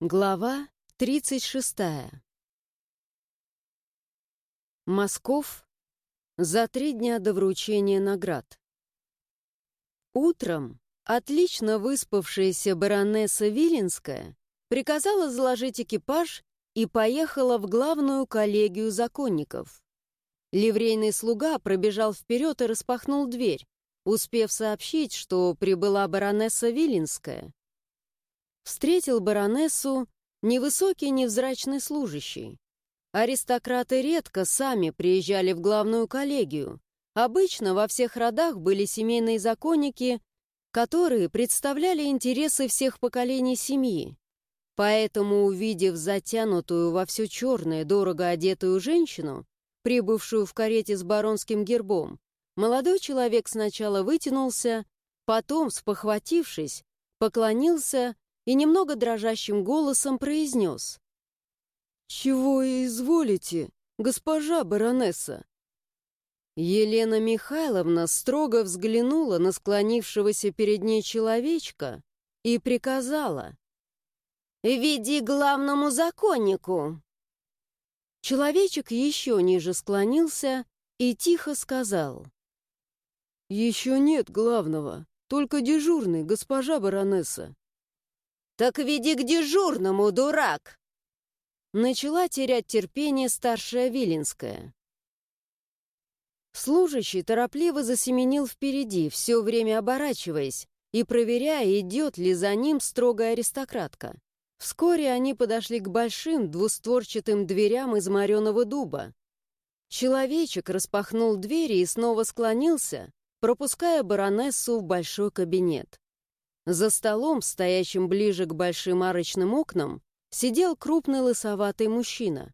Глава 36. Москов за три дня до вручения наград. Утром отлично выспавшаяся баронесса Виленская приказала заложить экипаж и поехала в главную коллегию законников. Ливрейный слуга пробежал вперед и распахнул дверь, успев сообщить, что прибыла баронесса Виленская встретил баронессу невысокий невзрачный служащий. Аристократы редко сами приезжали в главную коллегию. Обычно во всех родах были семейные законники, которые представляли интересы всех поколений семьи. Поэтому, увидев затянутую во все черное, дорого одетую женщину, прибывшую в карете с баронским гербом, молодой человек сначала вытянулся, потом, спохватившись, поклонился и немного дрожащим голосом произнес. «Чего изволите, госпожа баронесса?» Елена Михайловна строго взглянула на склонившегося перед ней человечка и приказала. «Веди главному законнику!» Человечек еще ниже склонился и тихо сказал. «Еще нет главного, только дежурный, госпожа баронесса». «Так веди к дежурному, дурак!» Начала терять терпение старшая Виленская. Служащий торопливо засеменил впереди, все время оборачиваясь и проверяя, идет ли за ним строгая аристократка. Вскоре они подошли к большим двустворчатым дверям из мореного дуба. Человечек распахнул двери и снова склонился, пропуская баронессу в большой кабинет. За столом, стоящим ближе к большим арочным окнам, сидел крупный лысоватый мужчина.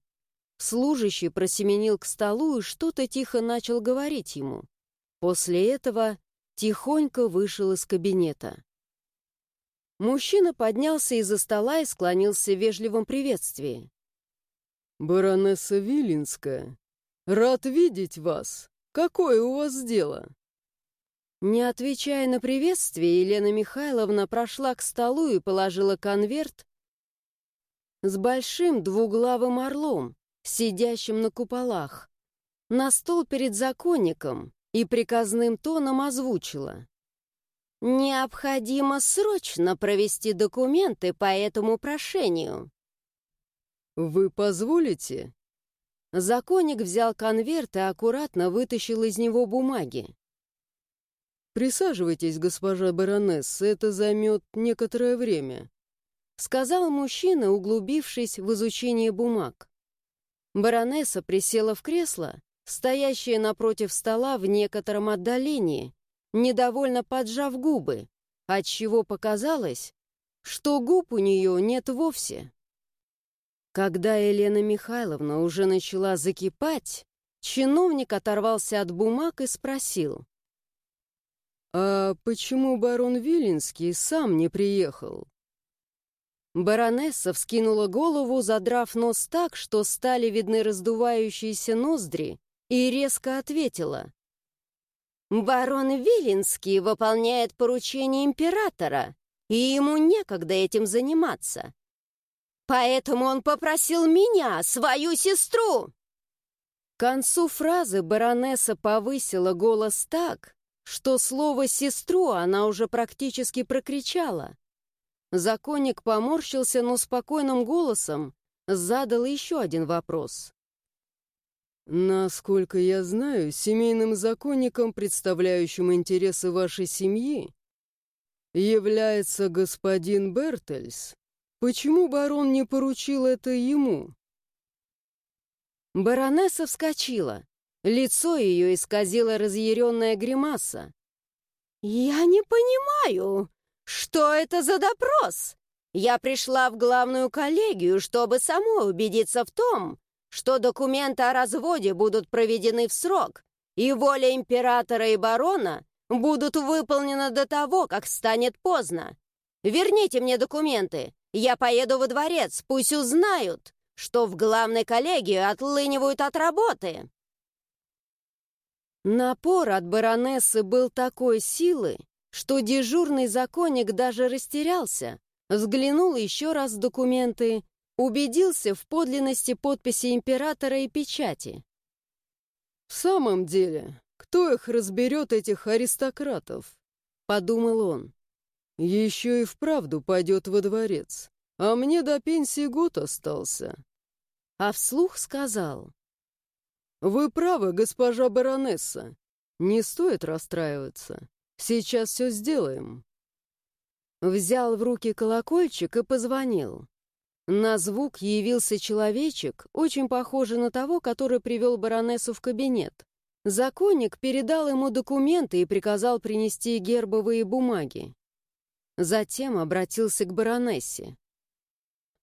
Служащий просеменил к столу и что-то тихо начал говорить ему. После этого тихонько вышел из кабинета. Мужчина поднялся из-за стола и склонился в вежливом приветствии. «Баронесса Вилинская, рад видеть вас. Какое у вас дело?» Не отвечая на приветствие, Елена Михайловна прошла к столу и положила конверт с большим двуглавым орлом, сидящим на куполах, на стол перед законником и приказным тоном озвучила. «Необходимо срочно провести документы по этому прошению». «Вы позволите?» Законник взял конверт и аккуратно вытащил из него бумаги. «Присаживайтесь, госпожа баронесса, это займет некоторое время», сказал мужчина, углубившись в изучение бумаг. Баронесса присела в кресло, стоящее напротив стола в некотором отдалении, недовольно поджав губы, отчего показалось, что губ у нее нет вовсе. Когда Елена Михайловна уже начала закипать, чиновник оторвался от бумаг и спросил. «А почему барон Виленский сам не приехал?» Баронесса вскинула голову, задрав нос так, что стали видны раздувающиеся ноздри, и резко ответила. «Барон Виленский выполняет поручение императора, и ему некогда этим заниматься. Поэтому он попросил меня, свою сестру!» К концу фразы баронесса повысила голос так, что слово «сестру» она уже практически прокричала. Законник поморщился, но спокойным голосом задал еще один вопрос. «Насколько я знаю, семейным законником, представляющим интересы вашей семьи, является господин Бертельс. Почему барон не поручил это ему?» Баронесса вскочила. Лицо ее исказило разъяренная гримаса. «Я не понимаю, что это за допрос? Я пришла в главную коллегию, чтобы самой убедиться в том, что документы о разводе будут проведены в срок, и воля императора и барона будут выполнены до того, как станет поздно. Верните мне документы, я поеду во дворец, пусть узнают, что в главной коллегии отлынивают от работы». Напор от баронессы был такой силы, что дежурный законник даже растерялся, Взглянул еще раз в документы, убедился в подлинности подписи императора и печати. «В самом деле, кто их разберет, этих аристократов?» — подумал он. «Еще и вправду пойдет во дворец, а мне до пенсии год остался». А вслух сказал. «Вы правы, госпожа баронесса. Не стоит расстраиваться. Сейчас все сделаем». Взял в руки колокольчик и позвонил. На звук явился человечек, очень похожий на того, который привел баронессу в кабинет. Законник передал ему документы и приказал принести гербовые бумаги. Затем обратился к баронессе.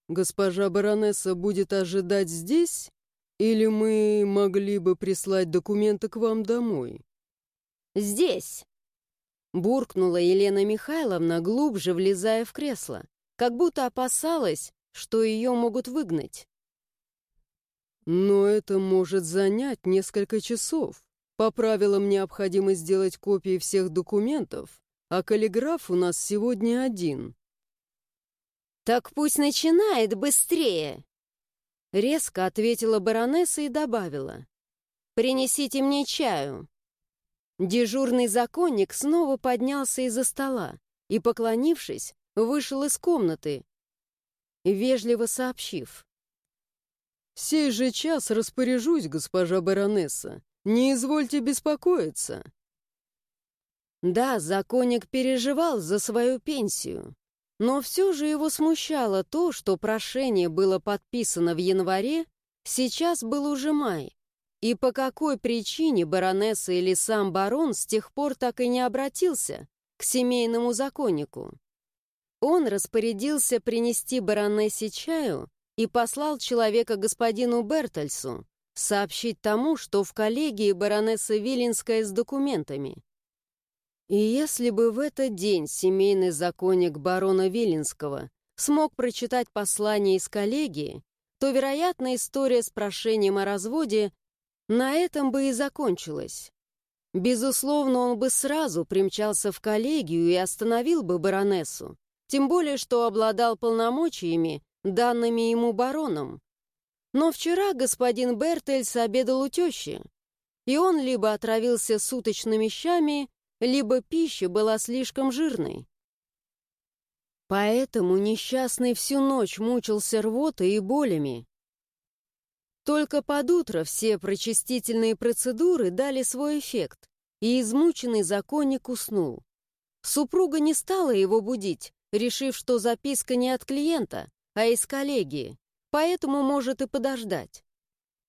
«Госпожа баронесса будет ожидать здесь? Или мы могли бы прислать документы к вам домой?» «Здесь!» Буркнула Елена Михайловна, глубже влезая в кресло, как будто опасалась, что ее могут выгнать. «Но это может занять несколько часов. По правилам необходимо сделать копии всех документов, а каллиграф у нас сегодня один». «Так пусть начинает быстрее!» Резко ответила баронесса и добавила. «Принесите мне чаю». Дежурный законник снова поднялся из-за стола и, поклонившись, вышел из комнаты, вежливо сообщив. «Сей же час распоряжусь, госпожа баронесса. Не извольте беспокоиться». Да, законник переживал за свою пенсию, но все же его смущало то, что прошение было подписано в январе, сейчас был уже май, и по какой причине баронесса или сам барон с тех пор так и не обратился к семейному законнику? Он распорядился принести баронессе чаю и послал человека господину Бертельсу сообщить тому, что в коллегии баронесса Виленская с документами. И если бы в этот день семейный законник барона Виленского смог прочитать послание из коллегии, то, вероятно, история с прошением о разводе на этом бы и закончилось. Безусловно, он бы сразу примчался в коллегию и остановил бы баронессу, тем более, что обладал полномочиями, данными ему бароном. Но вчера господин Бертельс обедал у тещи, и он либо отравился суточными щами, либо пища была слишком жирной. Поэтому несчастный всю ночь мучился рвотой и болями, только под утро все прочистительные процедуры дали свой эффект, и измученный законник уснул. Супруга не стала его будить, решив, что записка не от клиента, а из коллегии, поэтому может и подождать.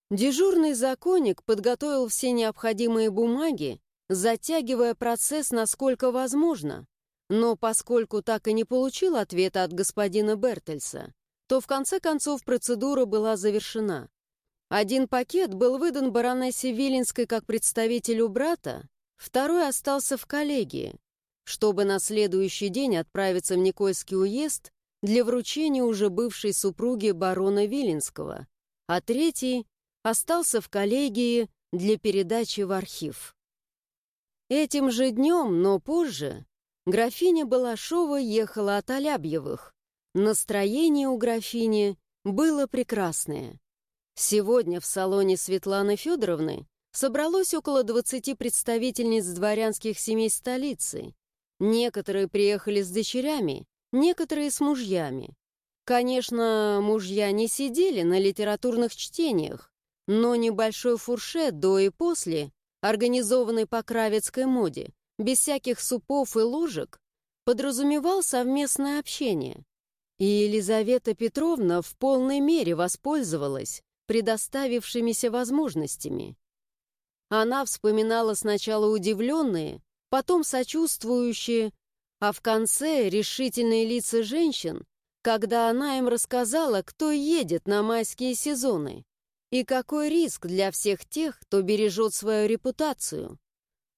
Дежурный законник подготовил все необходимые бумаги, затягивая процесс насколько возможно, но поскольку так и не получил ответа от господина Бертельса, то в конце концов процедура была завершена. Один пакет был выдан баронессе Виленской как представителю брата, второй остался в коллегии, чтобы на следующий день отправиться в Никольский уезд для вручения уже бывшей супруги барона Виленского, а третий остался в коллегии для передачи в архив. Этим же днем, но позже, графиня Балашова ехала от Алябьевых. Настроение у графини было прекрасное. Сегодня в салоне Светланы Федоровны собралось около 20 представительниц дворянских семей столицы. Некоторые приехали с дочерями, некоторые с мужьями. Конечно, мужья не сидели на литературных чтениях, но небольшой фуршет до и после, организованный по кравецкой моде, без всяких супов и ложек, подразумевал совместное общение. И Елизавета Петровна в полной мере воспользовалась предоставившимися возможностями. Она вспоминала сначала удивленные, потом сочувствующие, а в конце решительные лица женщин, когда она им рассказала, кто едет на майские сезоны и какой риск для всех тех, кто бережет свою репутацию.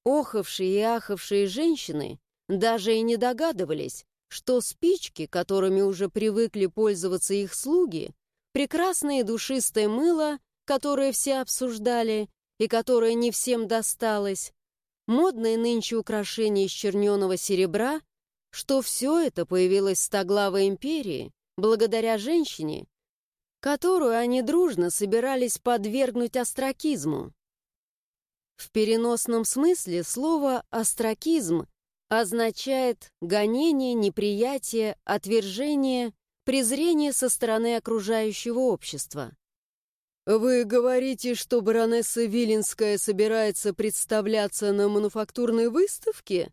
Охавшие и ахавшие женщины даже и не догадывались, что спички, которыми уже привыкли пользоваться их слуги, прекрасное душистое мыло, которое все обсуждали и которое не всем досталось, модные нынче украшения из черненого серебра, что все это появилось в Стоглавой империи благодаря женщине, которую они дружно собирались подвергнуть остракизму. В переносном смысле слово «остракизм» означает гонение, неприятие, отвержение, презрение со стороны окружающего общества. «Вы говорите, что баронесса Виленская собирается представляться на мануфактурной выставке?»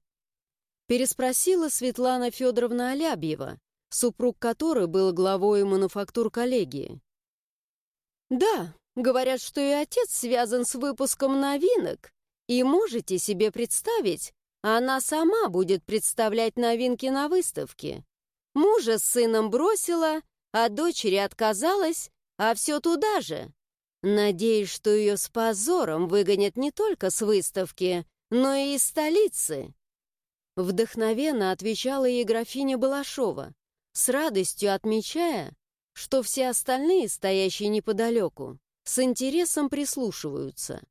Переспросила Светлана Федоровна Алябьева, супруг которой был главой мануфактур коллегии. «Да, говорят, что и отец связан с выпуском новинок, и можете себе представить, она сама будет представлять новинки на выставке. Мужа с сыном бросила, а дочери отказалась, а все туда же. Надеюсь, что ее с позором выгонят не только с выставки, но и из столицы. Вдохновенно отвечала ей графиня Балашова, с радостью отмечая, что все остальные, стоящие неподалеку, с интересом прислушиваются.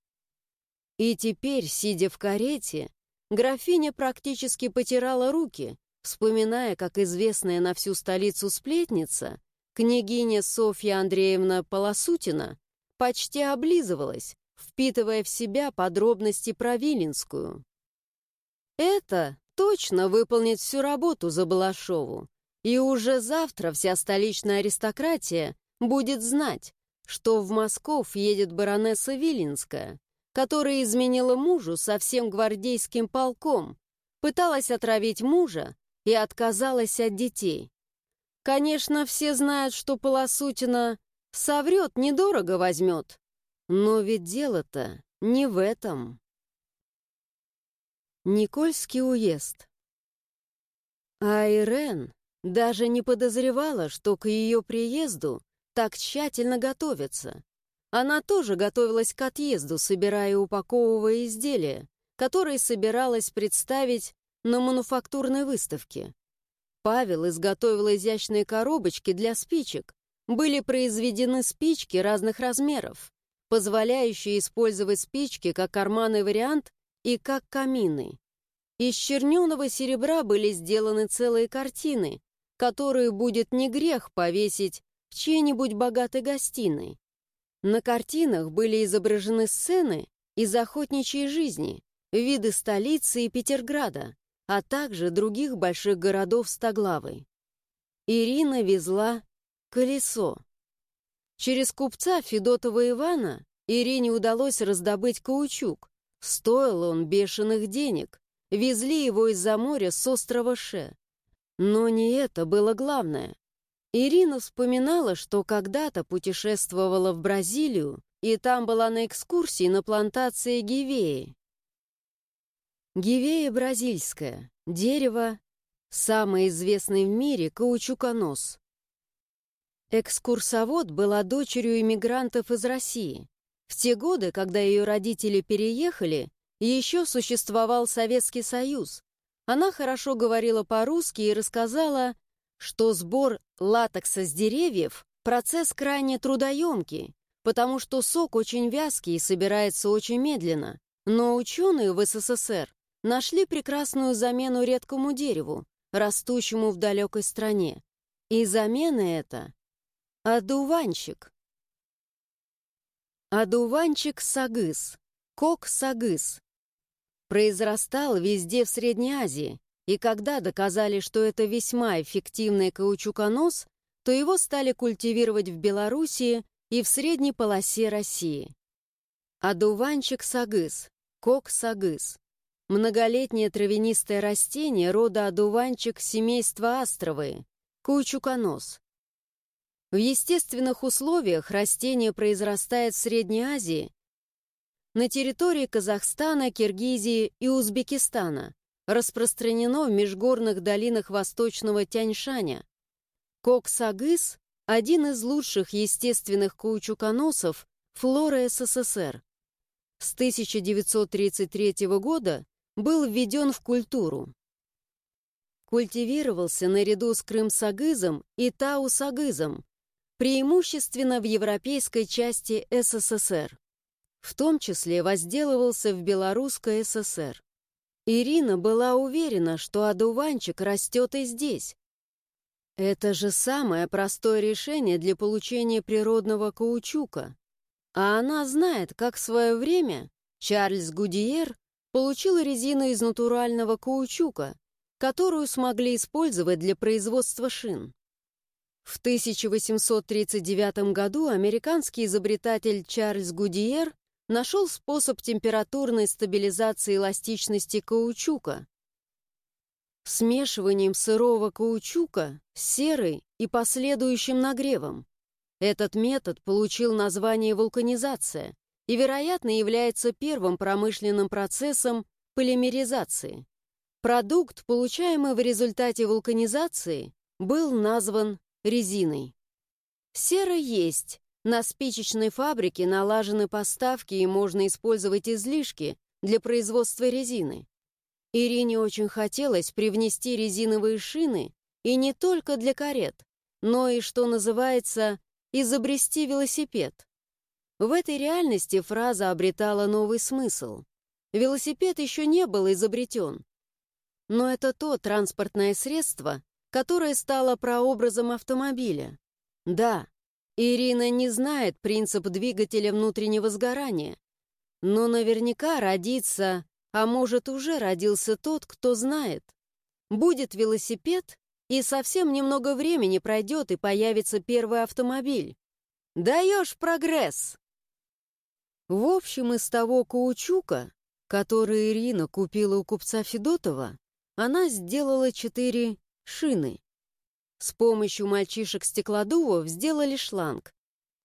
И теперь, сидя в карете, графиня практически потирала руки, вспоминая, как известная на всю столицу сплетница, княгиня Софья Андреевна Полосутина, почти облизывалась, впитывая в себя подробности про Виленскую. Это точно выполнит всю работу за Балашову, и уже завтра вся столичная аристократия будет знать, что в Москов едет баронесса Виленская, которая изменила мужу со всем гвардейским полком, пыталась отравить мужа и отказалась от детей. Конечно, все знают, что Полосутина соврет, недорого возьмет. Но ведь дело-то не в этом. Никольский уезд. А Ирен даже не подозревала, что к ее приезду так тщательно готовятся. Она тоже готовилась к отъезду, собирая и упаковывая изделия, которые собиралась представить на мануфактурной выставке. Павел изготовил изящные коробочки для спичек. Были произведены спички разных размеров, позволяющие использовать спички как карманный вариант и как камины. Из черненого серебра были сделаны целые картины, которые будет не грех повесить в чьей-нибудь богатой гостиной. На картинах были изображены сцены из охотничьей жизни, виды столицы и Петерграда, а также других больших городов Стоглавой. Ирина везла колесо. Через купца Федотова Ивана Ирине удалось раздобыть каучук. Стоил он бешеных денег. Везли его из-за моря с острова Ше. Но не это было главное. Ирина вспоминала, что когда-то путешествовала в Бразилию, и там была на экскурсии на плантации Гивеи. Гивея бразильская, дерево, самый известный в мире каучуконос. Экскурсовод была дочерью иммигрантов из России. В те годы, когда ее родители переехали, еще существовал Советский Союз, она хорошо говорила по-русски и рассказала, что сбор латекса с деревьев – процесс крайне трудоемкий, потому что сок очень вязкий и собирается очень медленно. Но ученые в СССР нашли прекрасную замену редкому дереву, растущему в далекой стране. И замена эта – одуванчик. Одуванчик сагыс, кок сагыс, произрастал везде в Средней Азии, и когда доказали, что это весьма эффективный каучуконос, то его стали культивировать в Белоруссии и в средней полосе России. Одуванчик сагыс, кок сагыс. Многолетнее травянистое растение рода одуванчик семейства астровые, каучуконос. В естественных условиях растение произрастает в Средней Азии на территории Казахстана, Киргизии и Узбекистана, распространено в межгорных долинах восточного Тяньшаня. Коксагыс – один из лучших естественных каучуконосов флоры СССР. С 1933 года был введен в культуру. Культивировался наряду с крымсагызом и таусагызом, преимущественно в европейской части СССР. В том числе возделывался в Белорусской ССР. Ирина была уверена, что одуванчик растет и здесь. Это же самое простое решение для получения природного каучука. А она знает, как в свое время Чарльз Гудиер получил резину из натурального каучука, которую смогли использовать для производства шин. В 1839 году американский изобретатель Чарльз Гудиер нашел способ температурной стабилизации эластичности каучука. Смешиванием сырого каучука с серой и последующим нагревом. Этот метод получил название вулканизация и, вероятно, является первым промышленным процессом полимеризации. Продукт, получаемый в результате вулканизации, был назван резиной. Сера есть, на спичечной фабрике налажены поставки и можно использовать излишки для производства резины. Ирине очень хотелось привнести резиновые шины и не только для карет, но и, что называется, изобрести велосипед. В этой реальности фраза обретала новый смысл. Велосипед еще не был изобретен. Но это то транспортное средство, которое стало прообразом автомобиля. Да, Ирина не знает принцип двигателя внутреннего сгорания, но наверняка родится, а может уже родился тот, кто знает. Будет велосипед, и совсем немного времени пройдет, и появится первый автомобиль. Даешь прогресс! В общем, из того каучука, который Ирина купила у купца Федотова, она сделала четыре шины. С помощью мальчишек-стеклодувов сделали шланг,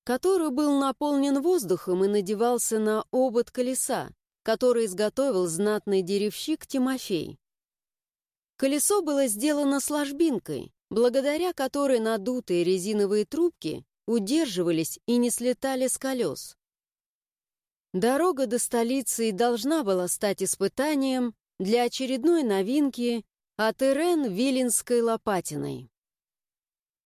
который был наполнен воздухом и надевался на обод колеса, который изготовил знатный деревщик Тимофей. Колесо было сделано с ложбинкой, благодаря которой надутые резиновые трубки удерживались и не слетали с колес. Дорога до столицы должна была стать испытанием для очередной новинки от Ирен Виленской Лопатиной.